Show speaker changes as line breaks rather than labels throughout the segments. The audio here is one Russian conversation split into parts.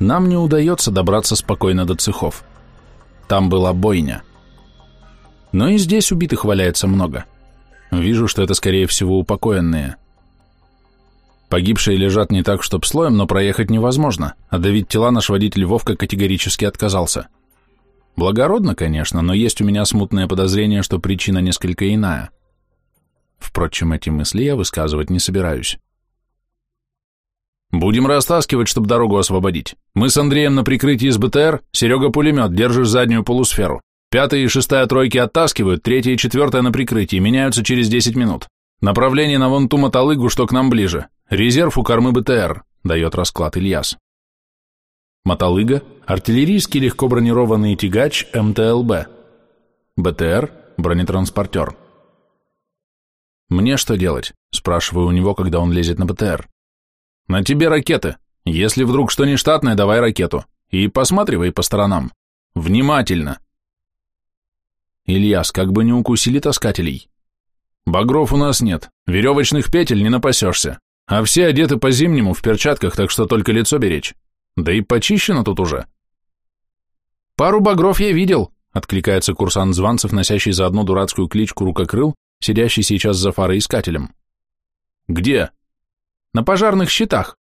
нам не удается добраться спокойно до цехов. Там была бойня. Но и здесь убитых валяется много. Вижу, что это, скорее всего, упокоенные. Погибшие лежат не так, чтоб слоем, но проехать невозможно, а давить тела наш водитель Вовка категорически отказался. Благородно, конечно, но есть у меня смутное подозрение, что причина несколько иная. Впрочем, эти мысли я высказывать не собираюсь. «Будем растаскивать, чтобы дорогу освободить. Мы с Андреем на прикрытии из БТР, Серега пулемет, держишь заднюю полусферу. Пятая и шестая тройки оттаскивают, третья и четвертая на прикрытии, меняются через 10 минут. Направление на вон ту мотолыгу, что к нам ближе. Резерв у кормы БТР», — дает расклад Ильяс. Мотолыга – артиллерийский легко бронированный тягач МТЛБ. БТР – бронетранспортер. «Мне что делать?» – спрашиваю у него, когда он лезет на БТР. «На тебе ракеты. Если вдруг что нештатное, давай ракету. И посматривай по сторонам. Внимательно!» Ильяс, как бы не укусили таскателей. Багров у нас нет, веревочных петель не напасешься, а все одеты по-зимнему в перчатках, так что только лицо беречь. Да и почищено тут уже. Пару багров я видел, откликается курсант Званцев, носящий за одну дурацкую кличку рукокрыл, сидящий сейчас за фароискателем. Где? На пожарных щитах.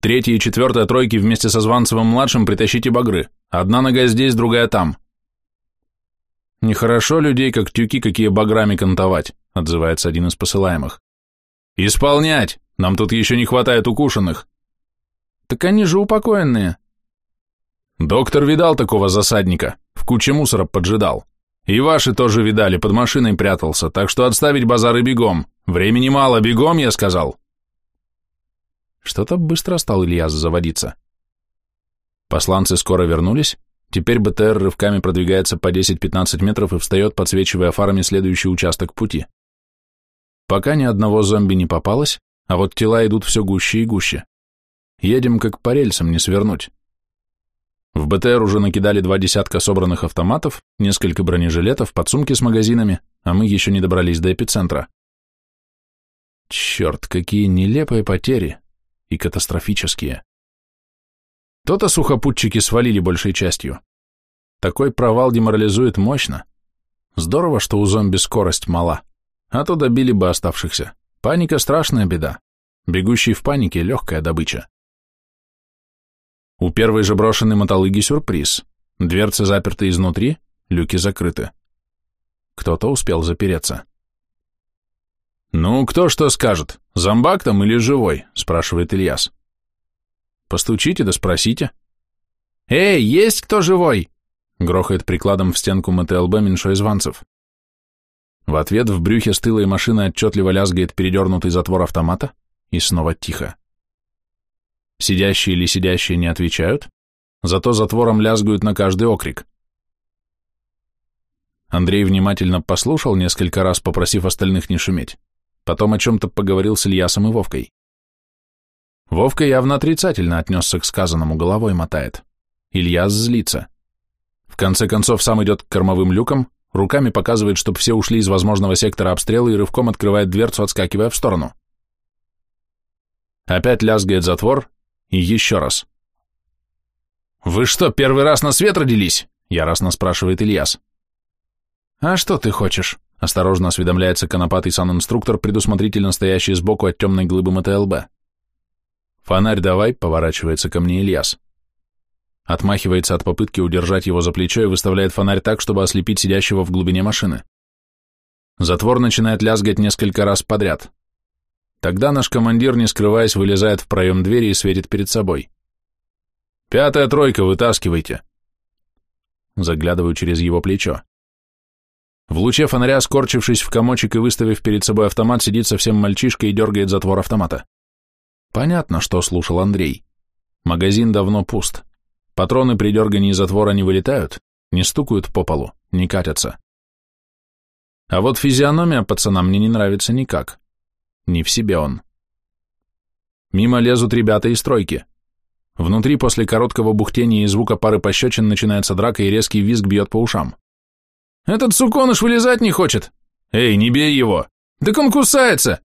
Третья и четвертая тройки вместе со Званцевым-младшим притащите багры. Одна нога здесь, другая там. Нехорошо людей, как тюки, какие баграми кантовать, отзывается один из посылаемых. Исполнять! Нам тут еще не хватает укушенных. Так они же упокоенные. Доктор видал такого засадника, в куче мусора поджидал. И ваши тоже видали, под машиной прятался, так что отставить базары бегом. Времени мало, бегом, я сказал. Что-то быстро стал Ильяс заводиться. Посланцы скоро вернулись, теперь БТР рывками продвигается по 10-15 метров и встает, подсвечивая фарами следующий участок пути. Пока ни одного зомби не попалось, а вот тела идут все гуще и гуще. Едем как по рельсам, не свернуть. В БТР уже накидали два десятка собранных автоматов, несколько бронежилетов, подсумки с магазинами, а мы еще не добрались до эпицентра. Черт, какие нелепые потери и катастрофические. То-то сухопутчики свалили большей частью. Такой провал деморализует мощно. Здорово, что у зомби скорость мала а то добили бы оставшихся. Паника – страшная беда. Бегущий в панике – легкая добыча. У первой же брошенной мотолыги сюрприз. Дверцы заперты изнутри, люки закрыты. Кто-то успел запереться. «Ну, кто что скажет, зомбак там или живой?» – спрашивает Ильяс. «Постучите да спросите». «Эй, есть кто живой?» – грохает прикладом в стенку МТЛБ меньшой званцев. В ответ в брюхе стылой машины отчетливо лязгает передернутый затвор автомата, и снова тихо. Сидящие или сидящие не отвечают, зато затвором лязгают на каждый окрик. Андрей внимательно послушал, несколько раз попросив остальных не шуметь, потом о чем-то поговорил с Ильясом и Вовкой. Вовка явно отрицательно отнесся к сказанному, головой мотает. Ильяс злится. В конце концов сам идет к кормовым люкам, руками показывает, чтобы все ушли из возможного сектора обстрела и рывком открывает дверцу, отскакивая в сторону. Опять лязгает затвор, и еще раз. «Вы что, первый раз на свет родились?» — яростно спрашивает Ильяс. «А что ты хочешь?» — осторожно осведомляется конопатый санинструктор, предусмотрительно стоящий сбоку от темной глыбы МТЛБ. «Фонарь давай», — поворачивается ко мне Ильяс. Отмахивается от попытки удержать его за плечо и выставляет фонарь так, чтобы ослепить сидящего в глубине машины. Затвор начинает лязгать несколько раз подряд. Тогда наш командир, не скрываясь, вылезает в проем двери и светит перед собой. «Пятая тройка, вытаскивайте!» Заглядываю через его плечо. В луче фонаря, скорчившись в комочек и выставив перед собой автомат, сидит совсем мальчишка и дергает затвор автомата. Понятно, что слушал Андрей. Магазин давно пуст. Патроны при дергании затвора не вылетают, не стукают по полу, не катятся. А вот физиономия пацана мне не нравится никак. Не в себе он. Мимо лезут ребята из стройки. Внутри после короткого бухтения и звука пары пощечин начинается драка и резкий визг бьет по ушам. «Этот суконыш вылезать не хочет!» «Эй, не бей его!» «Так он кусается!»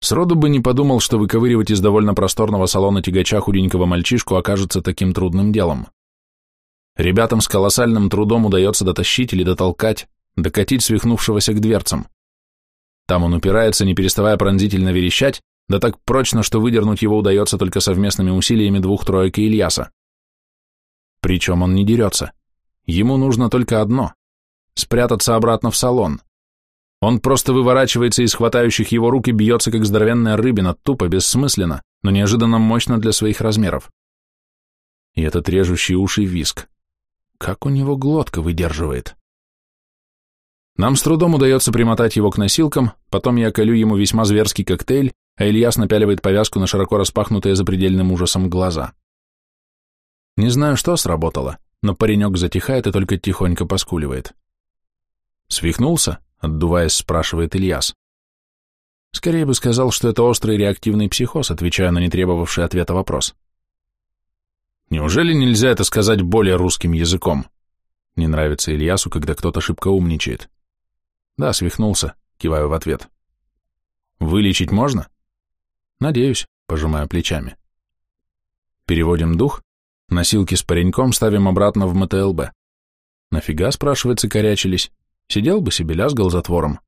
Сроду бы не подумал, что выковыривать из довольно просторного салона тягача худенького мальчишку окажется таким трудным делом. Ребятам с колоссальным трудом удается дотащить или дотолкать, докатить свихнувшегося к дверцам. Там он упирается, не переставая пронзительно верещать, да так прочно, что выдернуть его удается только совместными усилиями двух троек и Ильяса. Причем он не дерется. Ему нужно только одно — спрятаться обратно в салон. Он просто выворачивается из хватающих его рук и бьется, как здоровенная рыбина, тупо, бессмысленно, но неожиданно мощно для своих размеров. И этот режущий уши виск. Как у него глотка выдерживает. Нам с трудом удается примотать его к носилкам, потом я колю ему весьма зверский коктейль, а Ильяс напяливает повязку на широко распахнутые запредельным ужасом глаза. Не знаю, что сработало, но паренек затихает и только тихонько поскуливает. «Свихнулся?» — отдуваясь, спрашивает Ильяс. Скорее бы сказал, что это острый реактивный психоз, отвечая на нетребовавший ответа вопрос. Неужели нельзя это сказать более русским языком? Не нравится Ильясу, когда кто-то шибко умничает. Да, свихнулся, киваю в ответ. Вылечить можно? Надеюсь, пожимаю плечами. Переводим дух, носилки с пареньком ставим обратно в МТЛБ. Нафига, спрашивается, корячились? Сидел бы себе, лязгал затвором.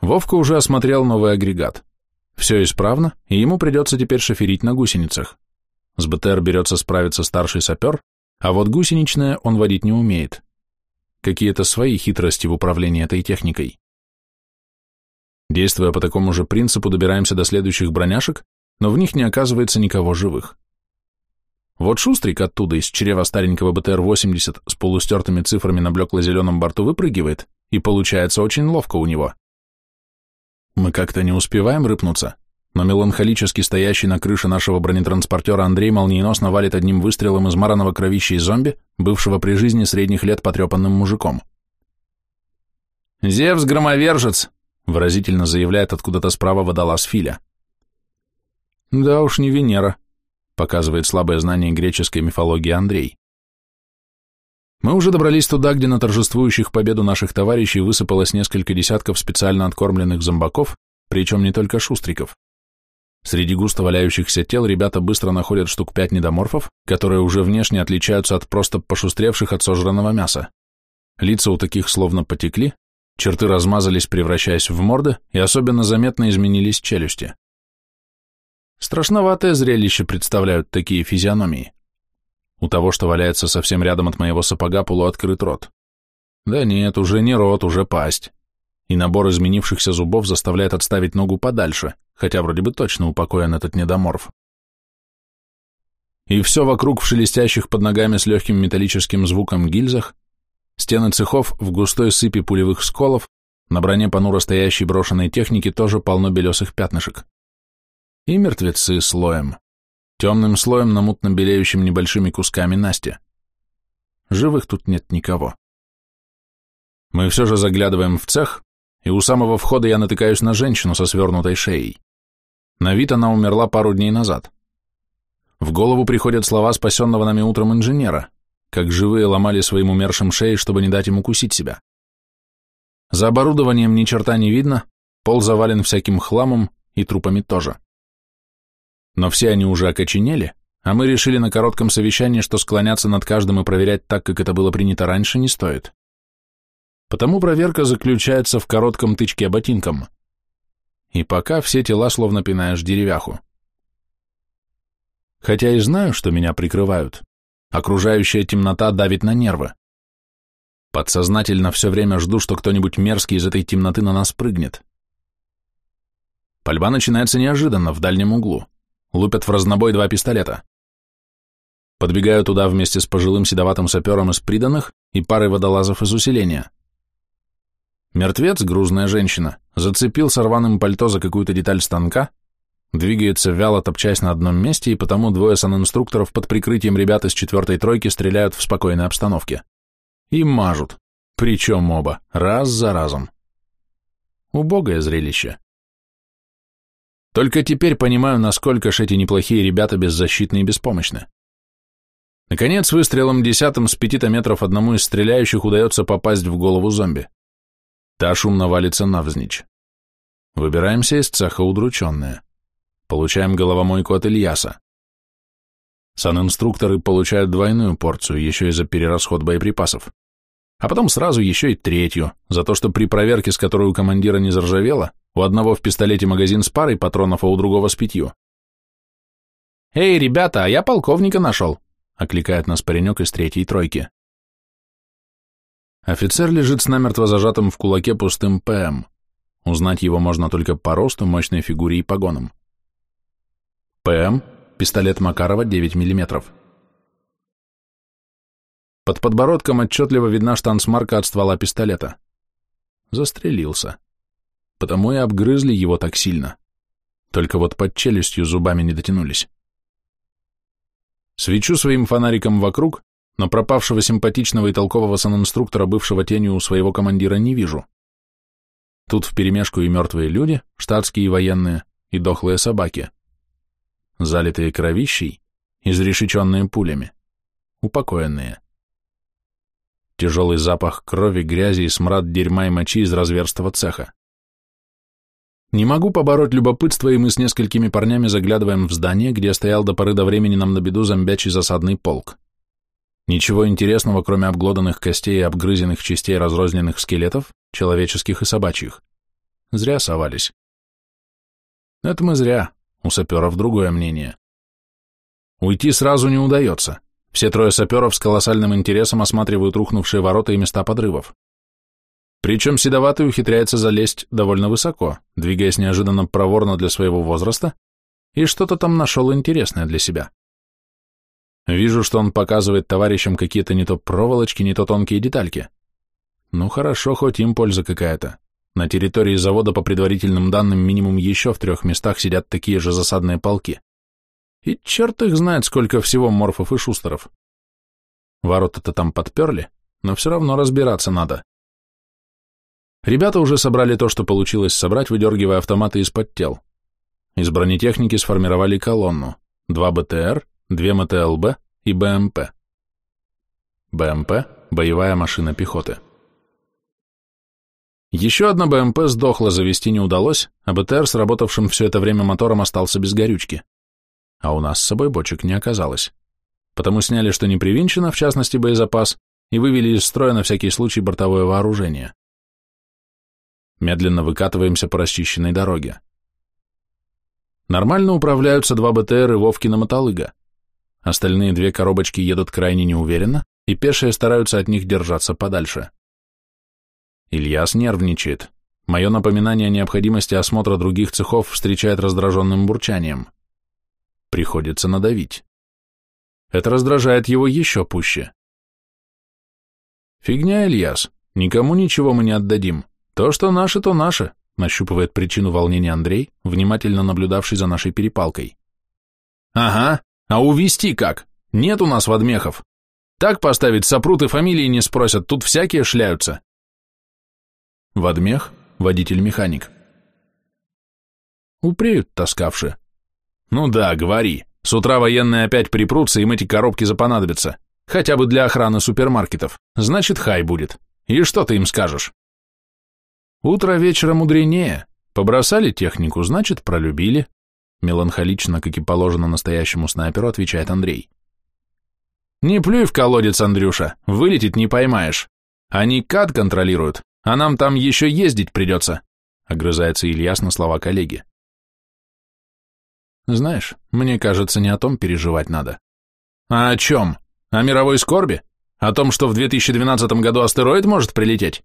Вовка уже осмотрел новый агрегат. Все исправно, и ему придется теперь шоферить на гусеницах. С БТР берется справиться старший сапер, а вот гусеничное он водить не умеет какие-то свои хитрости в управлении этой техникой. Действуя по такому же принципу, добираемся до следующих броняшек, но в них не оказывается никого живых. Вот Шустрик оттуда из чрева старенького БТР-80 с полустертыми цифрами на блекло-зеленом борту выпрыгивает, и получается очень ловко у него. Мы как-то не успеваем рыпнуться, но меланхолически стоящий на крыше нашего бронетранспортера Андрей молниеносно валит одним выстрелом из мараного кровища зомби, бывшего при жизни средних лет потрепанным мужиком. «Зевс-громовержец!» — выразительно заявляет откуда-то справа водолаз Филя. «Да уж не Венера», — показывает слабое знание греческой мифологии Андрей. Мы уже добрались туда, где на торжествующих победу наших товарищей высыпалось несколько десятков специально откормленных зомбаков, причем не только шустриков. Среди густо валяющихся тел ребята быстро находят штук пять недоморфов, которые уже внешне отличаются от просто пошустревших от сожранного мяса. Лица у таких словно потекли, черты размазались, превращаясь в морды, и особенно заметно изменились челюсти. Страшноватое зрелище представляют такие физиономии. У того, что валяется совсем рядом от моего сапога, полуоткрыт рот. Да нет, уже не рот, уже пасть. И набор изменившихся зубов заставляет отставить ногу подальше – хотя вроде бы точно упокоен этот недоморф. И все вокруг в шелестящих под ногами с легким металлическим звуком гильзах, стены цехов в густой сыпи пулевых сколов, на броне понуро стоящей брошенной техники тоже полно белесых пятнышек. И мертвецы слоем, темным слоем на мутно белеющим небольшими кусками Насти. Живых тут нет никого. Мы все же заглядываем в цех, и у самого входа я натыкаюсь на женщину со свернутой шеей. На вид она умерла пару дней назад. В голову приходят слова спасенного нами утром инженера, как живые ломали своим умершим шеи, чтобы не дать ему кусить себя. За оборудованием ни черта не видно, пол завален всяким хламом и трупами тоже. Но все они уже окоченели, а мы решили на коротком совещании, что склоняться над каждым и проверять так, как это было принято раньше, не стоит. Потому проверка заключается в коротком тычке ботинком – и пока все тела словно пинаешь деревяху. Хотя и знаю, что меня прикрывают, окружающая темнота давит на нервы. Подсознательно все время жду, что кто-нибудь мерзкий из этой темноты на нас прыгнет. Пальба начинается неожиданно, в дальнем углу. Лупят в разнобой два пистолета. Подбегаю туда вместе с пожилым седоватым сапером из приданных и парой водолазов из усиления. Мертвец, грузная женщина, зацепил сорванным пальто за какую-то деталь станка, двигается вяло, топчась на одном месте, и потому двое санинструкторов под прикрытием ребят из четвертой тройки стреляют в спокойной обстановке. И мажут, причем оба, раз за разом. Убогое зрелище. Только теперь понимаю, насколько ж эти неплохие ребята беззащитны и беспомощны. Наконец, выстрелом десятым с пяти метров одному из стреляющих удается попасть в голову зомби. Та шумно валится навзничь. Выбираемся из цеха удрученные. Получаем головомойку от Ильяса. Санинструкторы получают двойную порцию, еще и за перерасход боеприпасов. А потом сразу еще и третью, за то, что при проверке, с которой у командира не заржавело, у одного в пистолете магазин с парой патронов, а у другого с пятью. «Эй, ребята, а я полковника нашел!» — окликает нас паренек из третьей тройки. Офицер лежит с намертво зажатым в кулаке пустым ПМ. Узнать его можно только по росту, мощной фигуре и погонам. ПМ, пистолет Макарова 9 мм. Под подбородком отчетливо видна штанцмарка от ствола пистолета. Застрелился. Потому и обгрызли его так сильно. Только вот под челюстью зубами не дотянулись. Свечу своим фонариком вокруг, но пропавшего симпатичного и толкового санинструктора, бывшего тенью у своего командира, не вижу. Тут вперемешку и мертвые люди, штатские и военные, и дохлые собаки. Залитые кровищей, изрешеченные пулями, упокоенные. Тяжелый запах крови, грязи и смрад дерьма и мочи из разверстого цеха. Не могу побороть любопытство, и мы с несколькими парнями заглядываем в здание, где стоял до поры до времени нам на беду зомбячий засадный полк. Ничего интересного, кроме обглоданных костей и обгрызенных частей разрозненных скелетов, человеческих и собачьих. Зря совались. Это мы зря, у саперов другое мнение. Уйти сразу не удается. Все трое саперов с колоссальным интересом осматривают рухнувшие ворота и места подрывов. Причем седоватый ухитряется залезть довольно высоко, двигаясь неожиданно проворно для своего возраста, и что-то там нашел интересное для себя. Вижу, что он показывает товарищам какие-то не то проволочки, не то тонкие детальки. Ну хорошо, хоть им польза какая-то. На территории завода, по предварительным данным, минимум еще в трех местах сидят такие же засадные полки. И черт их знает, сколько всего морфов и шустеров. Ворота-то там подперли, но все равно разбираться надо. Ребята уже собрали то, что получилось собрать, выдергивая автоматы из-под тел. Из бронетехники сформировали колонну. Два БТР, две МТЛБ и БМП. БМП – боевая машина пехоты. Еще одна БМП сдохла, завести не удалось, а БТР, сработавшим все это время мотором, остался без горючки. А у нас с собой бочек не оказалось. Потому сняли, что не привинчено, в частности боезапас, и вывели из строя на всякий случай бортовое вооружение. Медленно выкатываемся по расчищенной дороге. Нормально управляются два БТР и Вовкина мотолыга. Остальные две коробочки едут крайне неуверенно, и пешие стараются от них держаться подальше. Ильяс нервничает. Мое напоминание о необходимости осмотра других цехов встречает раздраженным бурчанием. Приходится надавить. Это раздражает его еще пуще. «Фигня, Ильяс, никому ничего мы не отдадим. То, что наше, то наше», нащупывает причину волнения Андрей, внимательно наблюдавший за нашей перепалкой. «Ага, а увести как? Нет у нас водмехов. Так поставить сопрут и фамилии не спросят, тут всякие шляются. Водмех, водитель-механик. Упреют таскавши. Ну да, говори. С утра военные опять припрутся, им эти коробки запонадобятся. Хотя бы для охраны супермаркетов. Значит, хай будет. И что ты им скажешь? Утро вечера мудренее. Побросали технику, значит, пролюбили. Меланхолично, как и положено настоящему снайперу, отвечает Андрей. «Не плюй в колодец, Андрюша, вылететь не поймаешь. Они кад контролируют, а нам там еще ездить придется», огрызается Ильяс на слова коллеги. «Знаешь, мне кажется, не о том переживать надо». «А о чем? О мировой скорби? О том, что в 2012 году астероид может прилететь?»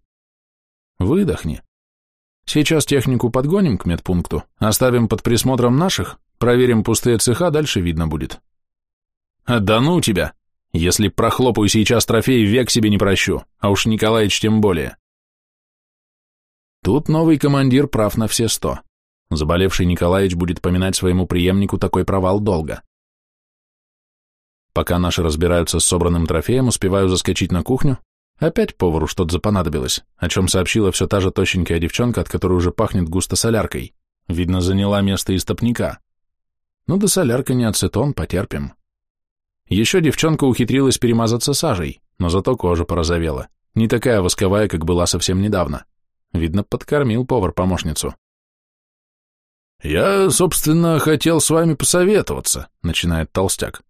«Выдохни. Сейчас технику подгоним к медпункту, оставим под присмотром наших, проверим пустые цеха, дальше видно будет. А да ну тебя! Если прохлопаю сейчас трофей, век себе не прощу, а уж Николаич тем более. Тут новый командир прав на все сто. Заболевший Николаевич будет поминать своему преемнику такой провал долго. Пока наши разбираются с собранным трофеем, успеваю заскочить на кухню, Опять повару что-то запонадобилось, о чем сообщила все та же тощенькая девчонка, от которой уже пахнет густо соляркой. Видно, заняла место истопника. Ну да солярка не ацетон, потерпим. Еще девчонка ухитрилась перемазаться сажей, но зато кожа порозовела. Не такая восковая, как была совсем недавно. Видно, подкормил повар помощницу. «Я, собственно, хотел с вами посоветоваться», — начинает толстяк.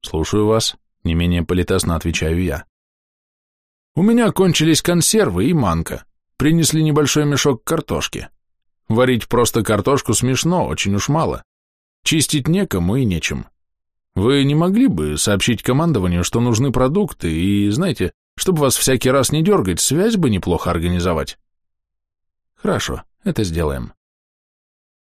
«Слушаю вас», — не менее политесно отвечаю я. «У меня кончились консервы и манка. Принесли небольшой мешок картошки. Варить просто картошку смешно, очень уж мало. Чистить некому и нечем. Вы не могли бы сообщить командованию, что нужны продукты, и, знаете, чтобы вас всякий раз не дергать, связь бы неплохо организовать?» «Хорошо, это сделаем».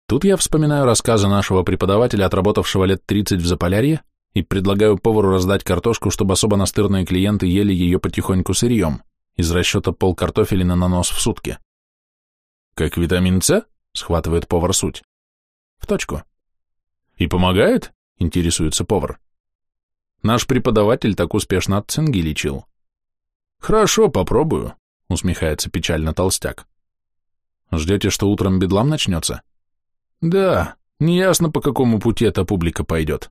Тут я вспоминаю рассказы нашего преподавателя, отработавшего лет 30 в Заполярье, и предлагаю повару раздать картошку, чтобы особо настырные клиенты ели ее потихоньку сырьем, из расчета пол картофелина на нос в сутки. «Как витамин С?» — схватывает повар суть. «В точку». «И помогает?» — интересуется повар. «Наш преподаватель так успешно от цинги лечил». «Хорошо, попробую», — усмехается печально толстяк. «Ждете, что утром бедлам начнется?» Да, неясно, по какому пути эта публика пойдет.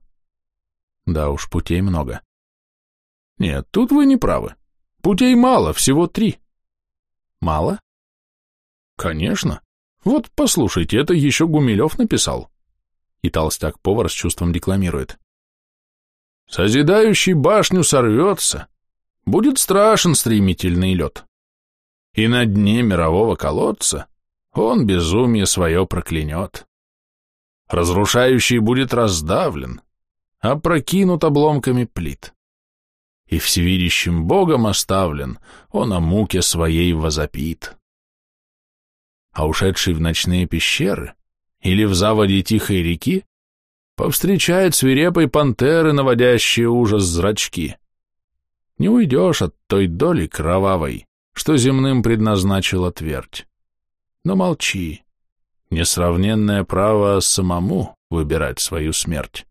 Да уж, путей много. Нет, тут вы не правы. Путей мало, всего три. Мало? Конечно. Вот послушайте, это еще Гумилев написал. И толстяк-повар с чувством декламирует. Созидающий башню сорвется, будет страшен стремительный лед. И на дне мирового колодца он безумие свое проклянет разрушающий будет раздавлен, опрокинут обломками плит. И всевидящим Богом оставлен, он о муке своей возопит. А ушедший в ночные пещеры или в заводе тихой реки повстречает свирепой пантеры, наводящие ужас зрачки. Не уйдешь от той доли кровавой, что земным предназначила твердь. Но молчи, несравненное право самому выбирать свою смерть.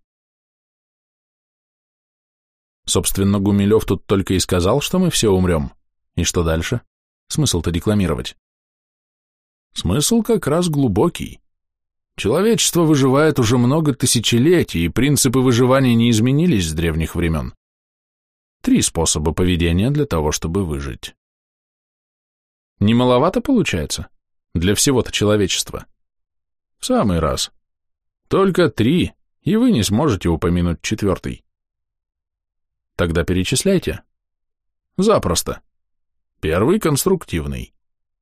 Собственно, Гумилев тут только и сказал, что мы все умрем. И что дальше? Смысл-то декламировать. Смысл как раз глубокий. Человечество выживает уже много тысячелетий, и принципы выживания не изменились с древних времен. Три способа поведения для того, чтобы выжить. Не маловато получается? Для всего-то человечества. В самый раз. Только три, и вы не сможете упомянуть четвертый. Тогда перечисляйте. Запросто. Первый – конструктивный.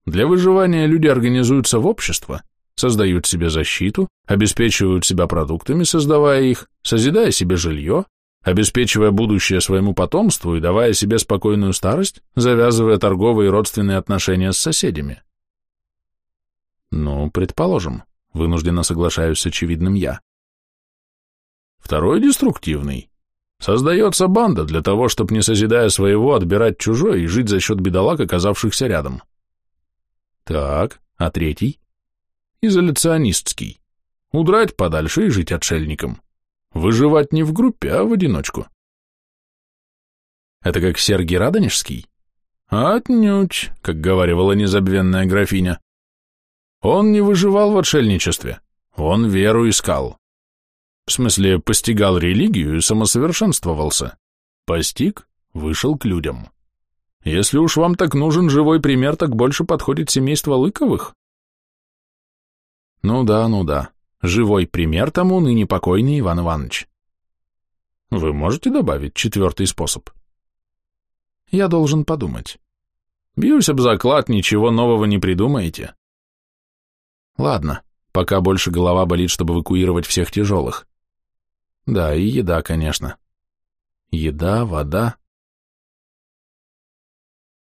Для выживания люди организуются в общество, создают себе защиту, обеспечивают себя продуктами, создавая их, созидая себе жилье, обеспечивая будущее своему потомству и давая себе спокойную старость, завязывая торговые и родственные отношения с соседями. Ну, предположим. Вынужденно соглашаюсь с очевидным я. Второй деструктивный. Создается банда для того, чтобы, не созидая своего, отбирать чужое и жить за счет бедолаг, оказавшихся рядом. Так, а третий? Изоляционистский. Удрать подальше и жить отшельником. Выживать не в группе, а в одиночку. Это как Сергий Радонежский? Отнюдь, как говорила незабвенная графиня. Он не выживал в отшельничестве, он веру искал. В смысле, постигал религию и самосовершенствовался. Постиг, вышел к людям. Если уж вам так нужен живой пример, так больше подходит семейство Лыковых. Ну да, ну да. Живой пример тому ныне покойный Иван Иванович. Вы можете добавить четвертый способ? Я должен подумать. Бьюсь об заклад, ничего нового не придумаете. Ладно, пока больше голова болит, чтобы эвакуировать всех тяжелых. Да, и еда, конечно. Еда, вода.